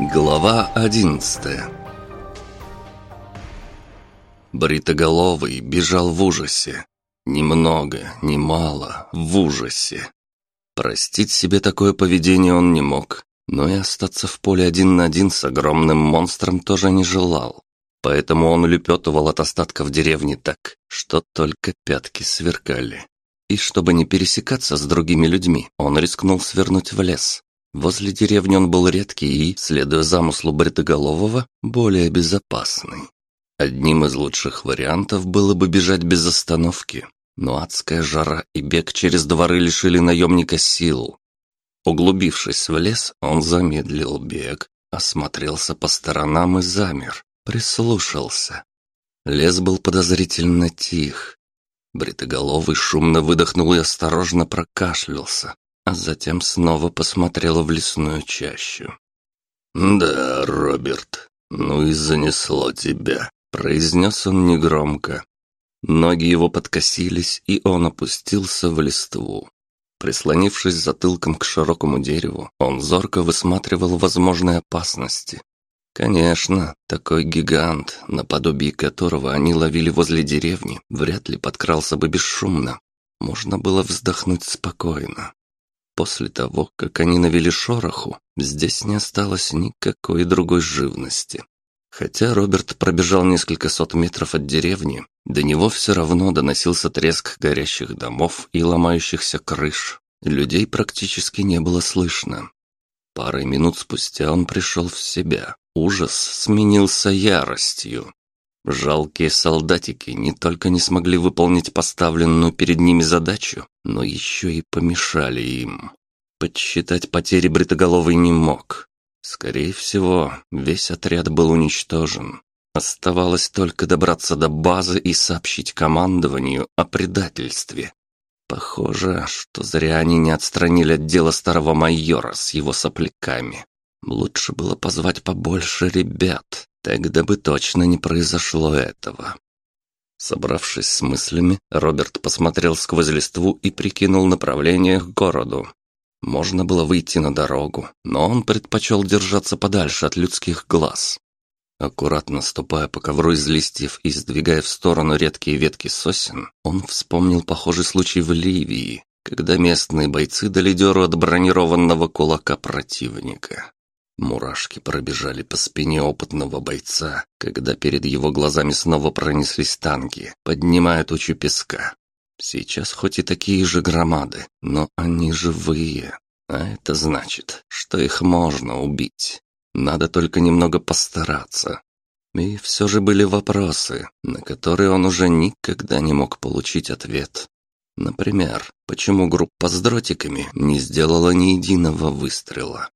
Глава одиннадцатая Бритоголовый бежал в ужасе. Немного, немало, в ужасе. Простить себе такое поведение он не мог, но и остаться в поле один на один с огромным монстром тоже не желал. Поэтому он улепетывал от остатков деревни так, что только пятки сверкали. И чтобы не пересекаться с другими людьми, он рискнул свернуть в лес. Возле деревни он был редкий и, следуя замыслу Бритоголового, более безопасный. Одним из лучших вариантов было бы бежать без остановки, но адская жара и бег через дворы лишили наемника сил. Углубившись в лес, он замедлил бег, осмотрелся по сторонам и замер, прислушался. Лес был подозрительно тих. Бритоголовый шумно выдохнул и осторожно прокашлялся, а затем снова посмотрел в лесную чащу. «Да, Роберт, ну и занесло тебя», — произнес он негромко. Ноги его подкосились, и он опустился в листву. Прислонившись затылком к широкому дереву, он зорко высматривал возможные опасности. Конечно, такой гигант, наподобие которого они ловили возле деревни, вряд ли подкрался бы бесшумно. Можно было вздохнуть спокойно. После того, как они навели шороху, здесь не осталось никакой другой живности. Хотя Роберт пробежал несколько сот метров от деревни, до него все равно доносился треск горящих домов и ломающихся крыш. Людей практически не было слышно. Парой минут спустя он пришел в себя. Ужас сменился яростью. Жалкие солдатики не только не смогли выполнить поставленную перед ними задачу, но еще и помешали им. Подсчитать потери Бритоголовый не мог. Скорее всего, весь отряд был уничтожен. Оставалось только добраться до базы и сообщить командованию о предательстве. Похоже, что зря они не отстранили от дела старого майора с его сопляками. Лучше было позвать побольше ребят, тогда бы точно не произошло этого. Собравшись с мыслями, Роберт посмотрел сквозь листву и прикинул направление к городу. Можно было выйти на дорогу, но он предпочел держаться подальше от людских глаз. Аккуратно ступая по ковру из листьев и сдвигая в сторону редкие ветки сосен, он вспомнил похожий случай в Ливии, когда местные бойцы дали дёру от бронированного кулака противника. Мурашки пробежали по спине опытного бойца, когда перед его глазами снова пронеслись танки, поднимая тучу песка. Сейчас хоть и такие же громады, но они живые. А это значит, что их можно убить. Надо только немного постараться. И все же были вопросы, на которые он уже никогда не мог получить ответ. Например, почему группа с дротиками не сделала ни единого выстрела?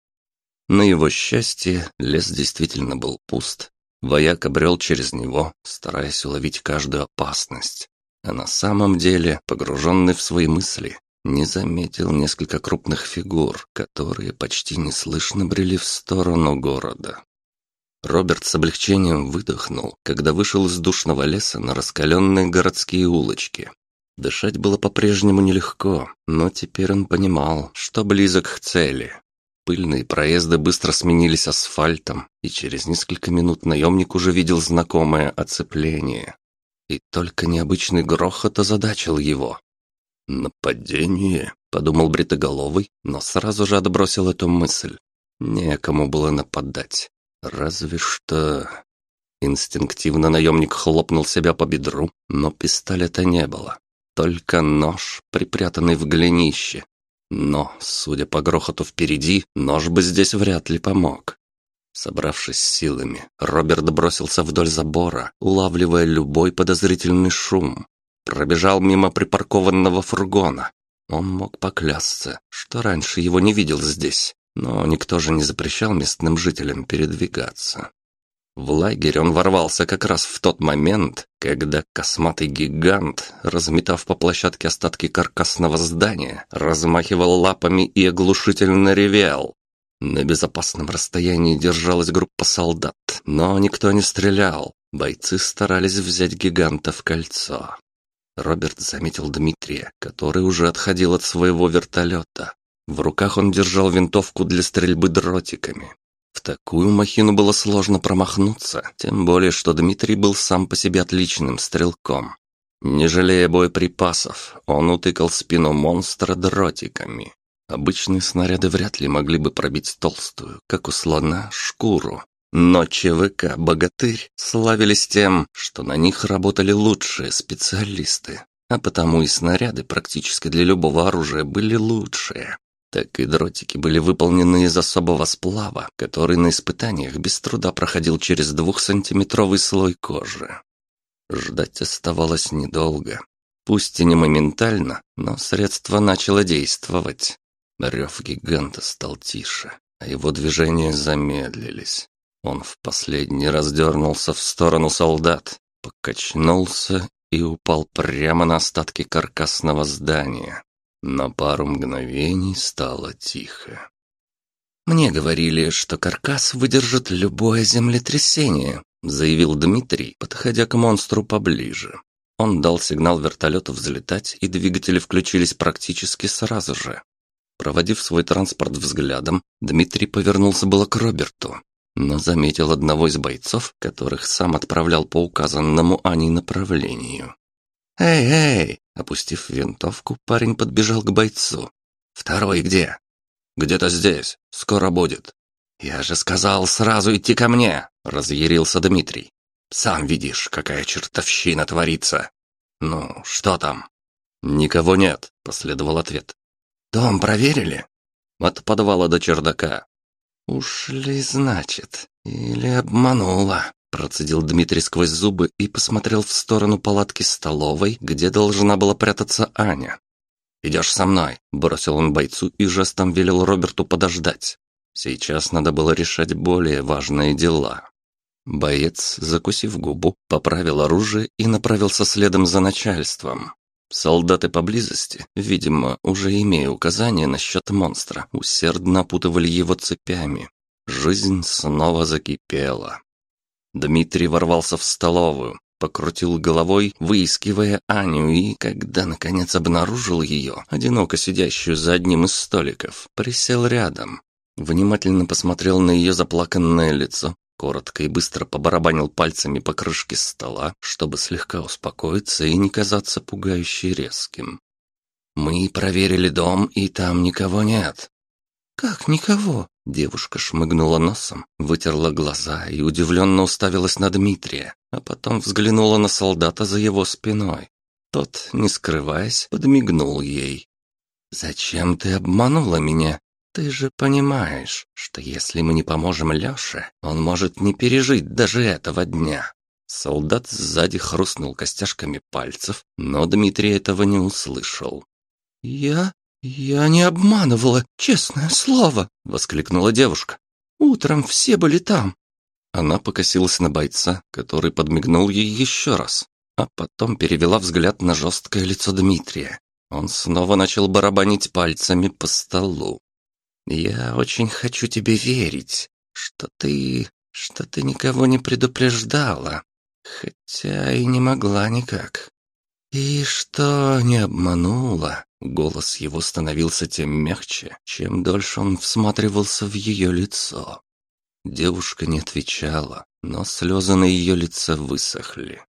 На его счастье, лес действительно был пуст. Вояк обрел через него, стараясь уловить каждую опасность а на самом деле, погруженный в свои мысли, не заметил несколько крупных фигур, которые почти неслышно брели в сторону города. Роберт с облегчением выдохнул, когда вышел из душного леса на раскаленные городские улочки. Дышать было по-прежнему нелегко, но теперь он понимал, что близок к цели. Пыльные проезды быстро сменились асфальтом, и через несколько минут наемник уже видел знакомое оцепление. И только необычный грохот озадачил его. «Нападение?» — подумал Бритоголовый, но сразу же отбросил эту мысль. Некому было нападать. Разве что... Инстинктивно наемник хлопнул себя по бедру, но пистолета не было. Только нож, припрятанный в голенище. Но, судя по грохоту впереди, нож бы здесь вряд ли помог. Собравшись силами, Роберт бросился вдоль забора, улавливая любой подозрительный шум. Пробежал мимо припаркованного фургона. Он мог поклясться, что раньше его не видел здесь, но никто же не запрещал местным жителям передвигаться. В лагерь он ворвался как раз в тот момент, когда косматый гигант, разметав по площадке остатки каркасного здания, размахивал лапами и оглушительно ревел. На безопасном расстоянии держалась группа солдат, но никто не стрелял. Бойцы старались взять гиганта в кольцо. Роберт заметил Дмитрия, который уже отходил от своего вертолета. В руках он держал винтовку для стрельбы дротиками. Такую махину было сложно промахнуться, тем более, что Дмитрий был сам по себе отличным стрелком. Не жалея боеприпасов, он утыкал спину монстра дротиками. Обычные снаряды вряд ли могли бы пробить толстую, как у слона, шкуру. Но ЧВК «Богатырь» славились тем, что на них работали лучшие специалисты, а потому и снаряды практически для любого оружия были лучшие. Так и дротики были выполнены из особого сплава, который на испытаниях без труда проходил через двухсантиметровый слой кожи. Ждать оставалось недолго. Пусть и не моментально, но средство начало действовать. Рев гиганта стал тише, а его движения замедлились. Он в последний раз дернулся в сторону солдат, покачнулся и упал прямо на остатки каркасного здания. На пару мгновений стало тихо. «Мне говорили, что каркас выдержит любое землетрясение», заявил Дмитрий, подходя к монстру поближе. Он дал сигнал вертолету взлетать, и двигатели включились практически сразу же. Проводив свой транспорт взглядом, Дмитрий повернулся было к Роберту, но заметил одного из бойцов, которых сам отправлял по указанному Аней направлению. «Эй, эй!» Опустив винтовку, парень подбежал к бойцу. «Второй где?» «Где-то здесь. Скоро будет». «Я же сказал сразу идти ко мне!» — разъярился Дмитрий. «Сам видишь, какая чертовщина творится!» «Ну, что там?» «Никого нет», — последовал ответ. «Дом проверили?» «От подвала до чердака». «Ушли, значит, или обманула?» Процедил Дмитрий сквозь зубы и посмотрел в сторону палатки столовой, где должна была прятаться Аня. «Идешь со мной», — бросил он бойцу и жестом велел Роберту подождать. Сейчас надо было решать более важные дела. Боец, закусив губу, поправил оружие и направился следом за начальством. Солдаты поблизости, видимо, уже имея указания насчет монстра, усердно опутывали его цепями. Жизнь снова закипела. Дмитрий ворвался в столовую, покрутил головой, выискивая Аню, и, когда наконец обнаружил ее, одиноко сидящую за одним из столиков, присел рядом. Внимательно посмотрел на ее заплаканное лицо, коротко и быстро побарабанил пальцами по крышке стола, чтобы слегка успокоиться и не казаться пугающе резким. «Мы проверили дом, и там никого нет». «Как никого?» Девушка шмыгнула носом, вытерла глаза и удивленно уставилась на Дмитрия, а потом взглянула на солдата за его спиной. Тот, не скрываясь, подмигнул ей. «Зачем ты обманула меня? Ты же понимаешь, что если мы не поможем Лёше, он может не пережить даже этого дня». Солдат сзади хрустнул костяшками пальцев, но Дмитрий этого не услышал. «Я? Я не обманывала, честное слово!» — воскликнула девушка. «Утром все были там». Она покосилась на бойца, который подмигнул ей еще раз, а потом перевела взгляд на жесткое лицо Дмитрия. Он снова начал барабанить пальцами по столу. Я очень хочу тебе верить, что ты... что ты никого не предупреждала, хотя и не могла никак. И что не обманула. Голос его становился тем мягче, чем дольше он всматривался в ее лицо. Девушка не отвечала, но слезы на ее лице высохли.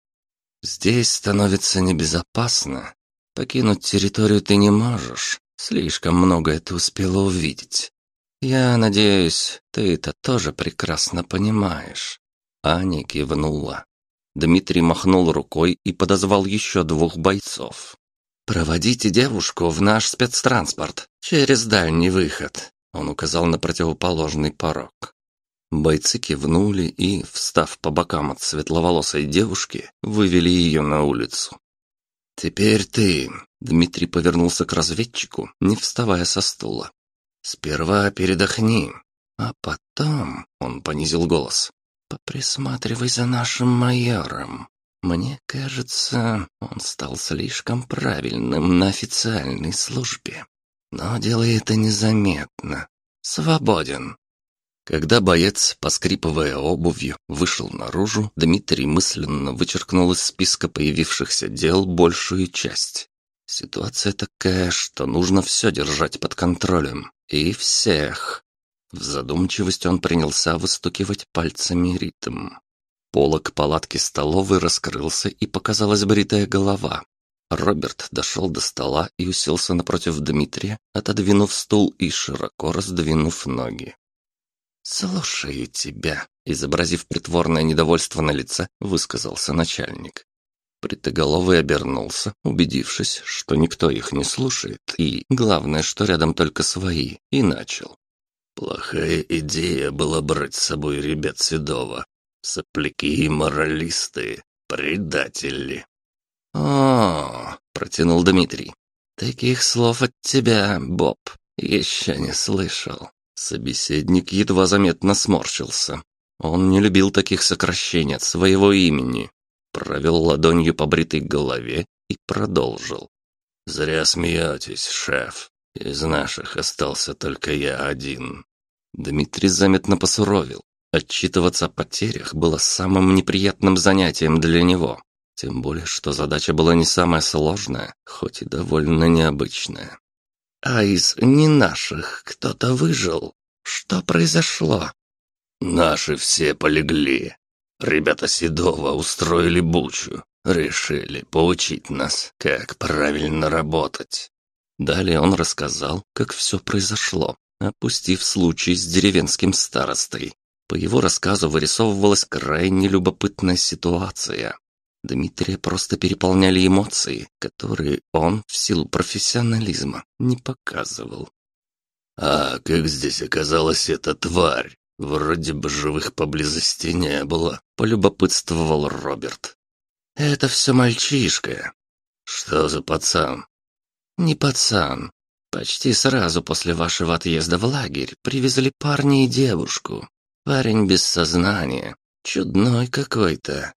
«Здесь становится небезопасно. Покинуть территорию ты не можешь, Слишком многое ты успела увидеть. Я надеюсь, ты это тоже прекрасно понимаешь. Аня кивнула. Дмитрий махнул рукой и подозвал еще двух бойцов. «Проводите девушку в наш спецтранспорт, через дальний выход», он указал на противоположный порог. Бойцы кивнули и, встав по бокам от светловолосой девушки, вывели ее на улицу. «Теперь ты», — Дмитрий повернулся к разведчику, не вставая со стула. «Сперва передохни, а потом...» — он понизил голос. «Поприсматривай за нашим майором. Мне кажется, он стал слишком правильным на официальной службе. Но делай это незаметно. Свободен». Когда боец, поскрипывая обувью, вышел наружу, Дмитрий мысленно вычеркнул из списка появившихся дел большую часть. Ситуация такая, что нужно все держать под контролем. И всех. В задумчивости он принялся выстукивать пальцами ритм. Полок палатки столовой раскрылся, и показалась бритая голова. Роберт дошел до стола и уселся напротив Дмитрия, отодвинув стул и широко раздвинув ноги. «Слушаю тебя», — изобразив притворное недовольство на лице, высказался начальник. Притоголовый обернулся, убедившись, что никто их не слушает, и, главное, что рядом только свои, и начал. «Плохая идея была брать с собой ребят Седова. Сопляки и моралисты, предатели». «О, — протянул Дмитрий, — таких слов от тебя, Боб, еще не слышал». Собеседник едва заметно сморщился. Он не любил таких сокращений от своего имени провел ладонью по бритой голове и продолжил. «Зря смеетесь, шеф. Из наших остался только я один». Дмитрий заметно посуровил. Отчитываться о потерях было самым неприятным занятием для него. Тем более, что задача была не самая сложная, хоть и довольно необычная. «А из не наших кто-то выжил? Что произошло?» «Наши все полегли», Ребята Седова устроили бучу, решили поучить нас, как правильно работать. Далее он рассказал, как все произошло, опустив случай с деревенским старостой. По его рассказу вырисовывалась крайне любопытная ситуация. Дмитрия просто переполняли эмоции, которые он в силу профессионализма не показывал. «А как здесь оказалась эта тварь?» «Вроде бы живых поблизости не было», — полюбопытствовал Роберт. «Это все мальчишка». «Что за пацан?» «Не пацан. Почти сразу после вашего отъезда в лагерь привезли парня и девушку. Парень без сознания, чудной какой-то.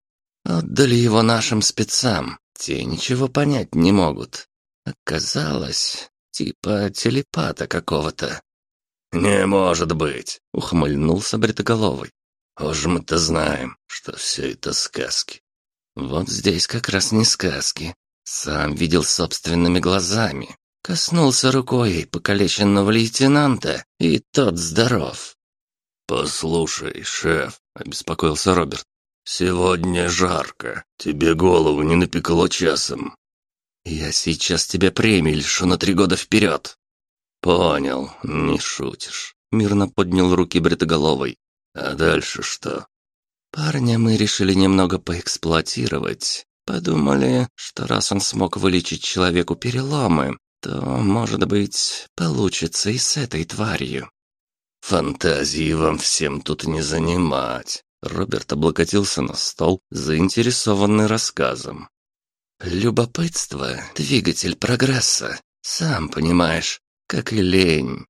Отдали его нашим спецам, те ничего понять не могут. Оказалось, типа телепата какого-то. «Не может быть!» — ухмыльнулся Бритоголовый. «Уж мы-то знаем, что все это сказки». «Вот здесь как раз не сказки. Сам видел собственными глазами. Коснулся рукой покалеченного лейтенанта, и тот здоров». «Послушай, шеф», — обеспокоился Роберт, — «сегодня жарко. Тебе голову не напекло часом». «Я сейчас тебе премию лишу на три года вперед», «Понял, не шутишь», — мирно поднял руки бритоголовой. «А дальше что?» «Парня мы решили немного поэксплуатировать. Подумали, что раз он смог вылечить человеку переломы, то, может быть, получится и с этой тварью». «Фантазии вам всем тут не занимать», — Роберт облокотился на стол, заинтересованный рассказом. «Любопытство — двигатель прогресса, сам понимаешь как и лень.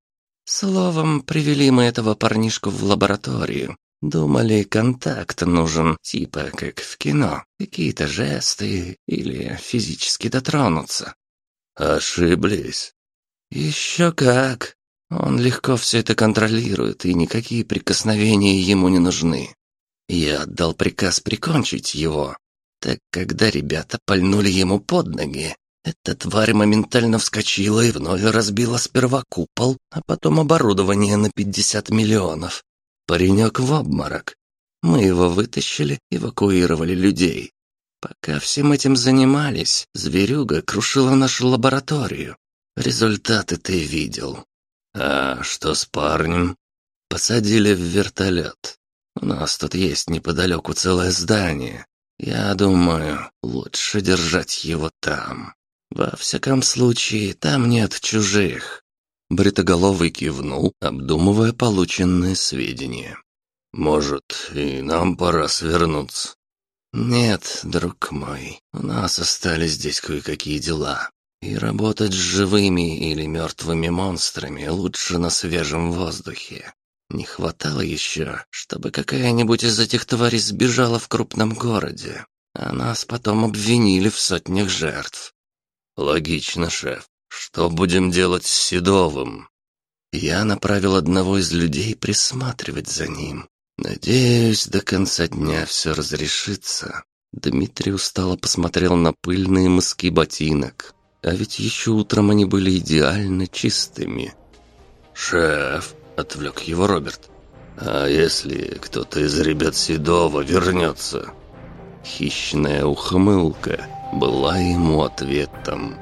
Словом, привели мы этого парнишку в лабораторию. Думали, контакт нужен, типа как в кино, какие-то жесты или физически дотронуться. Ошиблись. Еще как. Он легко все это контролирует, и никакие прикосновения ему не нужны. Я отдал приказ прикончить его. Так когда ребята пальнули ему под ноги, эта тварь моментально вскочила и вновь разбила сперва купол, а потом оборудование на 50 миллионов. Паренек в обморок. Мы его вытащили, эвакуировали людей. Пока всем этим занимались, зверюга крушила нашу лабораторию. Результаты ты видел. А что с парнем? Посадили в вертолет. У нас тут есть неподалеку целое здание. Я думаю, лучше держать его там. Во всяком случае, там нет чужих. Бритоголовый кивнул, обдумывая полученные сведения. «Может, и нам пора свернуться?» «Нет, друг мой, у нас остались здесь кое-какие дела. И работать с живыми или мертвыми монстрами лучше на свежем воздухе. Не хватало еще, чтобы какая-нибудь из этих тварей сбежала в крупном городе, а нас потом обвинили в сотнях жертв. «Логично, шеф. Что будем делать с Седовым?» Я направил одного из людей присматривать за ним. Надеюсь, до конца дня все разрешится. Дмитрий устало посмотрел на пыльные мыски ботинок. А ведь еще утром они были идеально чистыми. «Шеф!» — отвлек его Роберт. «А если кто-то из ребят Седова вернется?» Хищная ухмылка была ему ответом.